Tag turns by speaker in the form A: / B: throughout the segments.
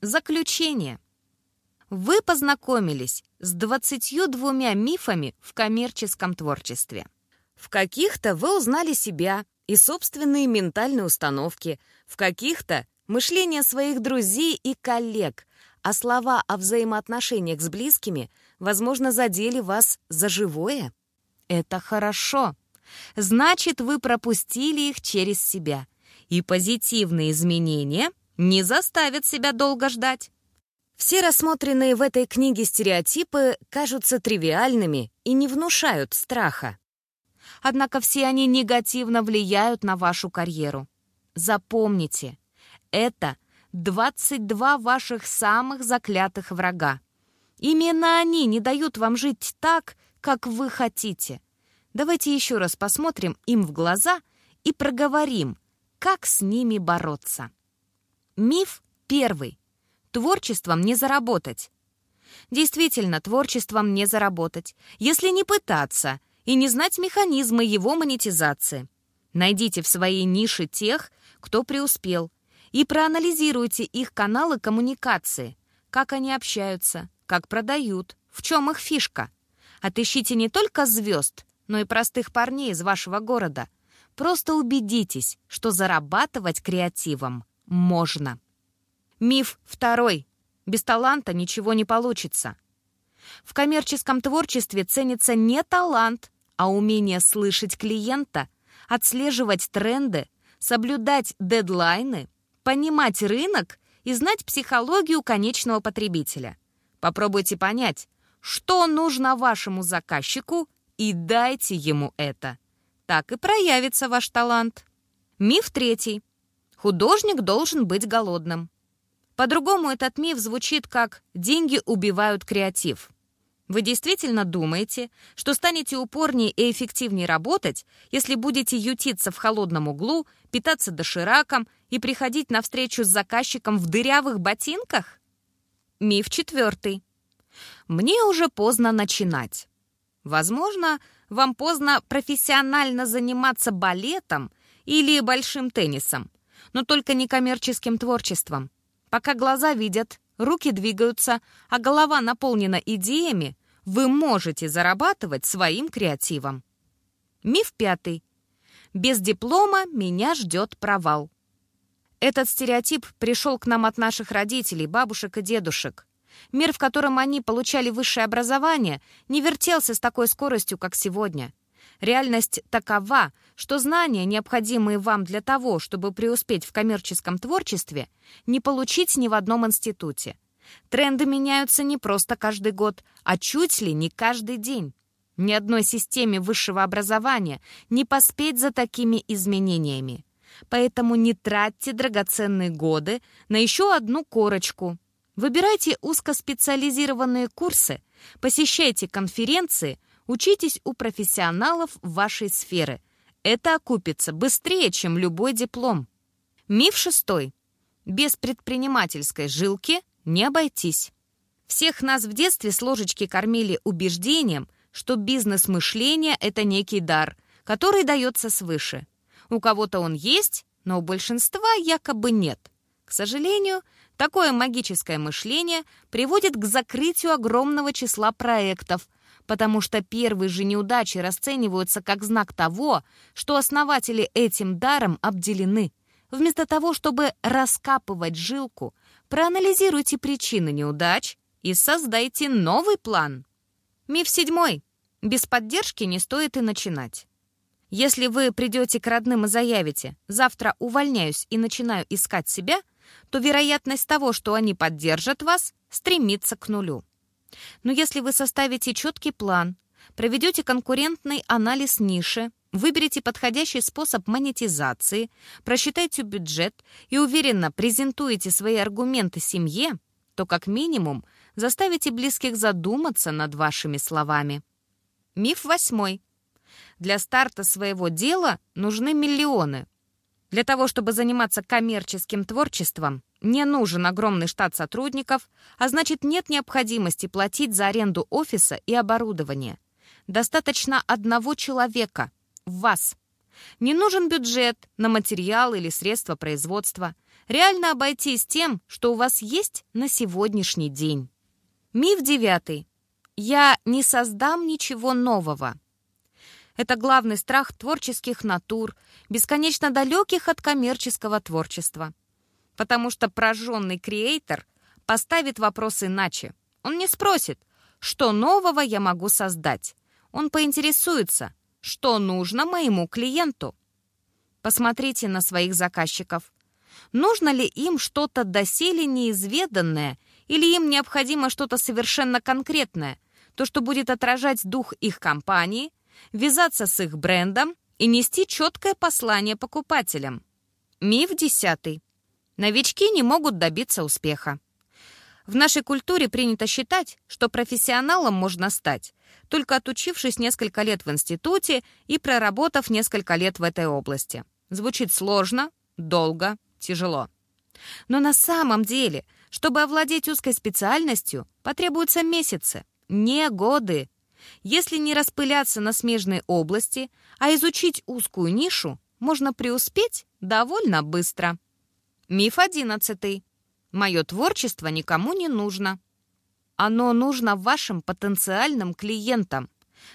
A: Заключение. Вы познакомились с 22 мифами в коммерческом творчестве. В каких-то вы узнали себя и собственные ментальные установки, в каких-то — мышление своих друзей и коллег, а слова о взаимоотношениях с близкими, возможно, задели вас за живое. Это хорошо. Значит, вы пропустили их через себя. И позитивные изменения не заставят себя долго ждать. Все рассмотренные в этой книге стереотипы кажутся тривиальными и не внушают страха. Однако все они негативно влияют на вашу карьеру. Запомните, это 22 ваших самых заклятых врага. Именно они не дают вам жить так, как вы хотите. Давайте еще раз посмотрим им в глаза и проговорим, как с ними бороться. Миф первый. Творчеством не заработать. Действительно, творчеством не заработать, если не пытаться и не знать механизмы его монетизации. Найдите в своей нише тех, кто преуспел, и проанализируйте их каналы коммуникации, как они общаются, как продают, в чем их фишка. Отыщите не только звезд, но и простых парней из вашего города. Просто убедитесь, что зарабатывать креативом можно. Миф второй. Без таланта ничего не получится. В коммерческом творчестве ценится не талант, а умение слышать клиента, отслеживать тренды, соблюдать дедлайны, понимать рынок и знать психологию конечного потребителя. Попробуйте понять, что нужно вашему заказчику и дайте ему это. Так и проявится ваш талант. Миф третий. Художник должен быть голодным. По-другому этот миф звучит как «деньги убивают креатив». Вы действительно думаете, что станете упорнее и эффективнее работать, если будете ютиться в холодном углу, питаться дошираком и приходить на встречу с заказчиком в дырявых ботинках? Миф четвертый. Мне уже поздно начинать. Возможно, вам поздно профессионально заниматься балетом или большим теннисом, но только не коммерческим творчеством. Пока глаза видят, руки двигаются, а голова наполнена идеями, вы можете зарабатывать своим креативом. Миф пятый. Без диплома меня ждет провал. Этот стереотип пришел к нам от наших родителей, бабушек и дедушек. Мир, в котором они получали высшее образование, не вертелся с такой скоростью, как сегодня. Реальность такова, что знания, необходимые вам для того, чтобы преуспеть в коммерческом творчестве, не получить ни в одном институте. Тренды меняются не просто каждый год, а чуть ли не каждый день. Ни одной системе высшего образования не поспеть за такими изменениями. Поэтому не тратьте драгоценные годы на еще одну корочку. Выбирайте узкоспециализированные курсы, посещайте конференции, учитесь у профессионалов вашей сферы. Это окупится быстрее, чем любой диплом. Миф шестой. Без предпринимательской жилки не обойтись. Всех нас в детстве с ложечки кормили убеждением, что бизнес-мышление — это некий дар, который дается свыше. У кого-то он есть, но у большинства якобы нет. К сожалению, такое магическое мышление приводит к закрытию огромного числа проектов, потому что первые же неудачи расцениваются как знак того, что основатели этим даром обделены. Вместо того, чтобы раскапывать жилку, проанализируйте причины неудач и создайте новый план. Миф седьмой. Без поддержки не стоит и начинать. Если вы придете к родным и заявите «завтра увольняюсь и начинаю искать себя», то вероятность того, что они поддержат вас, стремится к нулю. Но если вы составите четкий план, проведете конкурентный анализ ниши, выберете подходящий способ монетизации, просчитайте бюджет и уверенно презентуете свои аргументы семье, то как минимум заставите близких задуматься над вашими словами. Миф восьмой. Для старта своего дела нужны миллионы. Для того, чтобы заниматься коммерческим творчеством, не нужен огромный штат сотрудников, а значит нет необходимости платить за аренду офиса и оборудования. Достаточно одного человека – вас. Не нужен бюджет на материал или средства производства. Реально обойтись тем, что у вас есть на сегодняшний день. Миф девятый. Я не создам ничего нового. Это главный страх творческих натур, бесконечно далеких от коммерческого творчества. Потому что прожженный креатор поставит вопрос иначе. Он не спросит, что нового я могу создать. Он поинтересуется, что нужно моему клиенту. Посмотрите на своих заказчиков. Нужно ли им что-то доселе неизведанное или им необходимо что-то совершенно конкретное, то, что будет отражать дух их компании, вязаться с их брендом и нести четкое послание покупателям? Миф десятый. Новички не могут добиться успеха. В нашей культуре принято считать, что профессионалом можно стать, только отучившись несколько лет в институте и проработав несколько лет в этой области. Звучит сложно, долго, тяжело. Но на самом деле, чтобы овладеть узкой специальностью, потребуются месяцы, не годы. Если не распыляться на смежной области, а изучить узкую нишу, можно преуспеть довольно быстро. Миф одиннадцатый. Мое творчество никому не нужно. Оно нужно вашим потенциальным клиентам.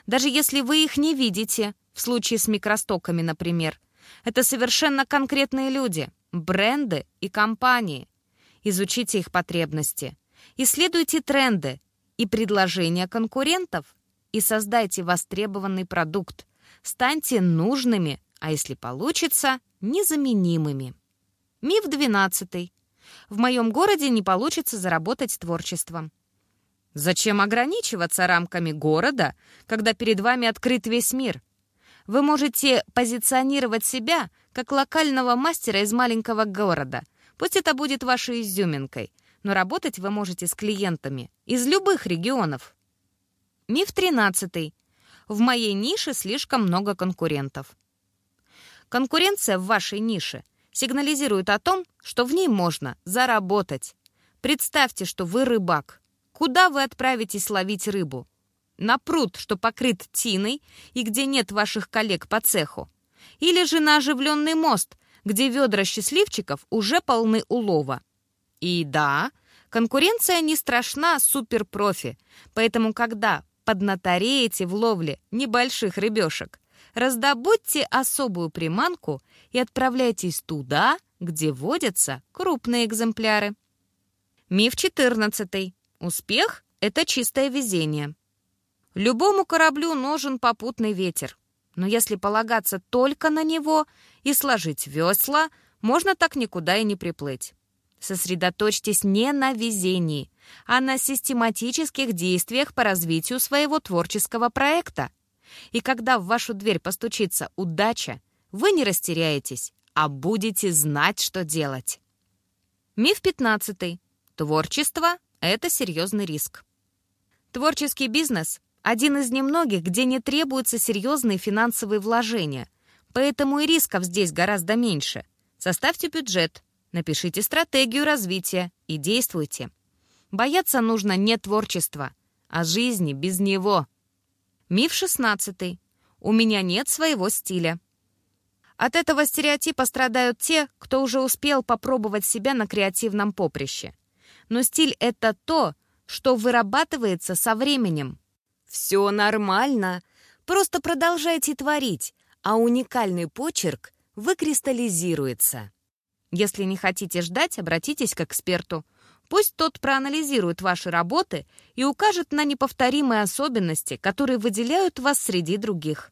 A: Даже если вы их не видите, в случае с микростоками, например. Это совершенно конкретные люди, бренды и компании. Изучите их потребности. Исследуйте тренды и предложения конкурентов и создайте востребованный продукт. Станьте нужными, а если получится, незаменимыми. Миф 12. В моем городе не получится заработать творчеством. Зачем ограничиваться рамками города, когда перед вами открыт весь мир? Вы можете позиционировать себя как локального мастера из маленького города. Пусть это будет вашей изюминкой, но работать вы можете с клиентами из любых регионов. Миф 13. В моей нише слишком много конкурентов. Конкуренция в вашей нише сигнализирует о том, что в ней можно заработать. Представьте, что вы рыбак. Куда вы отправитесь ловить рыбу? На пруд, что покрыт тиной и где нет ваших коллег по цеху? Или же на оживленный мост, где ведра счастливчиков уже полны улова? И да, конкуренция не страшна суперпрофи, поэтому когда поднатореете в ловле небольших рыбешек, раздобудьте особую приманку и отправляйтесь туда, где водятся крупные экземпляры. Миф 14. Успех — это чистое везение. Любому кораблю нужен попутный ветер. Но если полагаться только на него и сложить весла, можно так никуда и не приплыть. Сосредоточьтесь не на везении, а на систематических действиях по развитию своего творческого проекта. И когда в вашу дверь постучится удача, вы не растеряетесь, а будете знать, что делать. Миф 15. Творчество — это серьезный риск. Творческий бизнес — один из немногих, где не требуются серьезные финансовые вложения, поэтому и рисков здесь гораздо меньше. Составьте бюджет, напишите стратегию развития и действуйте. Бояться нужно не творчества, а жизни без него. Миф 16. У меня нет своего стиля. От этого стереотипа страдают те, кто уже успел попробовать себя на креативном поприще. Но стиль — это то, что вырабатывается со временем. Все нормально. Просто продолжайте творить, а уникальный почерк выкристаллизируется. Если не хотите ждать, обратитесь к эксперту. Пусть тот проанализирует ваши работы и укажет на неповторимые особенности, которые выделяют вас среди других.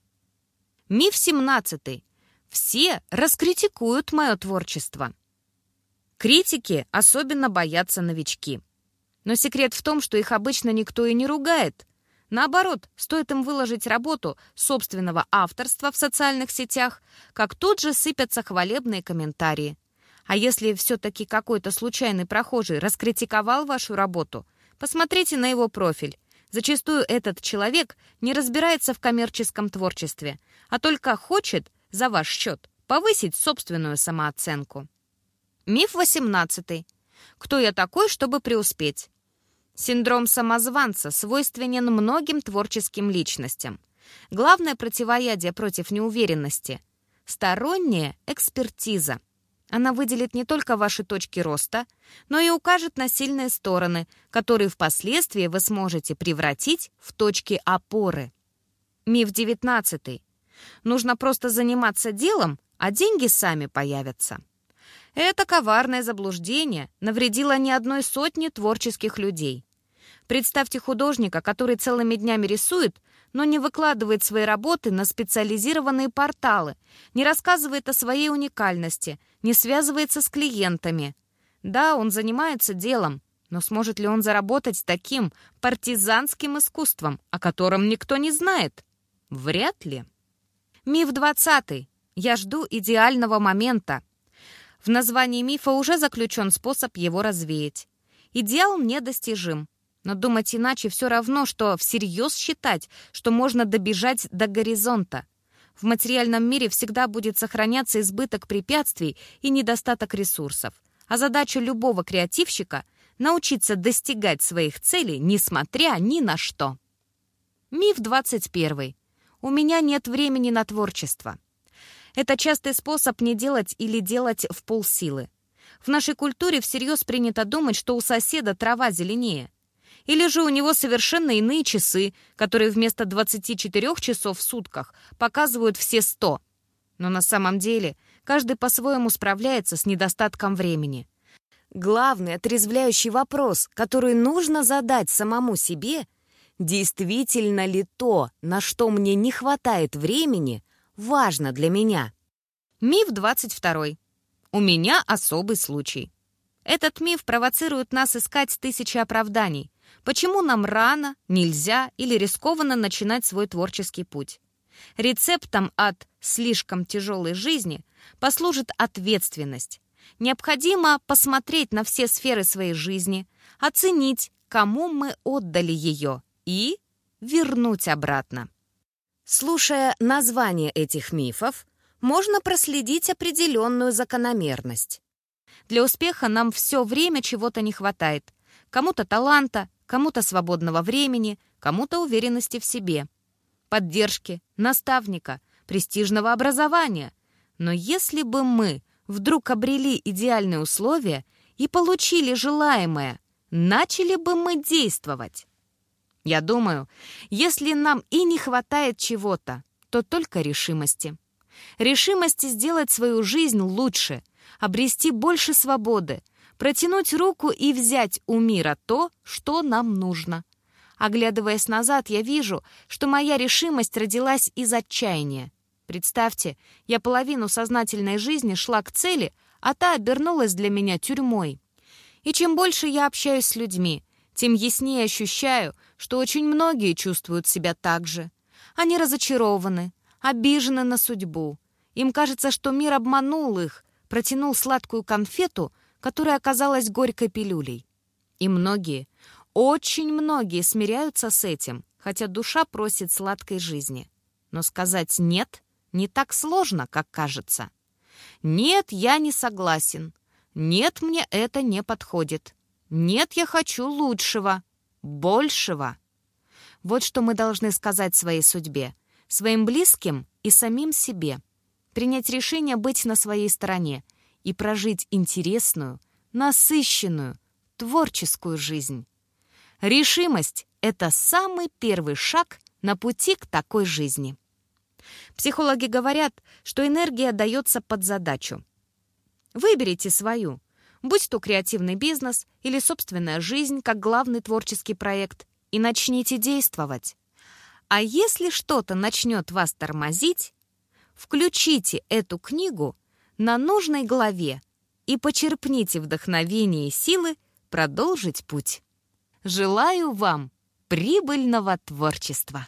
A: Миф 17. Все раскритикуют мое творчество. Критики особенно боятся новички. Но секрет в том, что их обычно никто и не ругает. Наоборот, стоит им выложить работу собственного авторства в социальных сетях, как тут же сыпятся хвалебные комментарии. А если все-таки какой-то случайный прохожий раскритиковал вашу работу, посмотрите на его профиль. Зачастую этот человек не разбирается в коммерческом творчестве, а только хочет за ваш счет повысить собственную самооценку. Миф 18. Кто я такой, чтобы преуспеть? Синдром самозванца свойственен многим творческим личностям. Главное противоядие против неуверенности – сторонняя экспертиза – Она выделит не только ваши точки роста, но и укажет на сильные стороны, которые впоследствии вы сможете превратить в точки опоры. Миф 19. Нужно просто заниматься делом, а деньги сами появятся. Это коварное заблуждение навредило не одной сотне творческих людей. Представьте художника, который целыми днями рисует, но не выкладывает свои работы на специализированные порталы, не рассказывает о своей уникальности, не связывается с клиентами. Да, он занимается делом, но сможет ли он заработать таким партизанским искусством, о котором никто не знает? Вряд ли. Миф 20. Я жду идеального момента. В названии мифа уже заключен способ его развеять. Идеал недостижим. Но думать иначе все равно, что всерьез считать, что можно добежать до горизонта. В материальном мире всегда будет сохраняться избыток препятствий и недостаток ресурсов. А задача любого креативщика — научиться достигать своих целей, несмотря ни на что. Миф 21. У меня нет времени на творчество. Это частый способ не делать или делать в полсилы. В нашей культуре всерьез принято думать, что у соседа трава зеленее. Или же у него совершенно иные часы, которые вместо 24 часов в сутках показывают все 100. Но на самом деле каждый по-своему справляется с недостатком времени. Главный отрезвляющий вопрос, который нужно задать самому себе, действительно ли то, на что мне не хватает времени, важно для меня. Миф 22. У меня особый случай. Этот миф провоцирует нас искать тысячи оправданий, Почему нам рано, нельзя или рискованно начинать свой творческий путь? Рецептом от слишком тяжелой жизни послужит ответственность. Необходимо посмотреть на все сферы своей жизни, оценить, кому мы отдали ее, и вернуть обратно. Слушая название этих мифов, можно проследить определенную закономерность. Для успеха нам все время чего-то не хватает. Кому-то таланта, кому-то свободного времени, кому-то уверенности в себе, поддержки, наставника, престижного образования. Но если бы мы вдруг обрели идеальные условия и получили желаемое, начали бы мы действовать? Я думаю, если нам и не хватает чего-то, то только решимости. Решимости сделать свою жизнь лучше, обрести больше свободы, Протянуть руку и взять у мира то, что нам нужно. Оглядываясь назад, я вижу, что моя решимость родилась из отчаяния. Представьте, я половину сознательной жизни шла к цели, а та обернулась для меня тюрьмой. И чем больше я общаюсь с людьми, тем яснее ощущаю, что очень многие чувствуют себя так же. Они разочарованы, обижены на судьбу. Им кажется, что мир обманул их, протянул сладкую конфету, которая оказалась горькой пилюлей. И многие, очень многие смиряются с этим, хотя душа просит сладкой жизни. Но сказать «нет» не так сложно, как кажется. «Нет, я не согласен. Нет, мне это не подходит. Нет, я хочу лучшего, большего». Вот что мы должны сказать своей судьбе, своим близким и самим себе. Принять решение быть на своей стороне — и прожить интересную, насыщенную, творческую жизнь. Решимость — это самый первый шаг на пути к такой жизни. Психологи говорят, что энергия дается под задачу. Выберите свою, будь то креативный бизнес или собственная жизнь как главный творческий проект, и начните действовать. А если что-то начнет вас тормозить, включите эту книгу на нужной главе и почерпните вдохновение и силы продолжить путь. Желаю вам прибыльного творчества!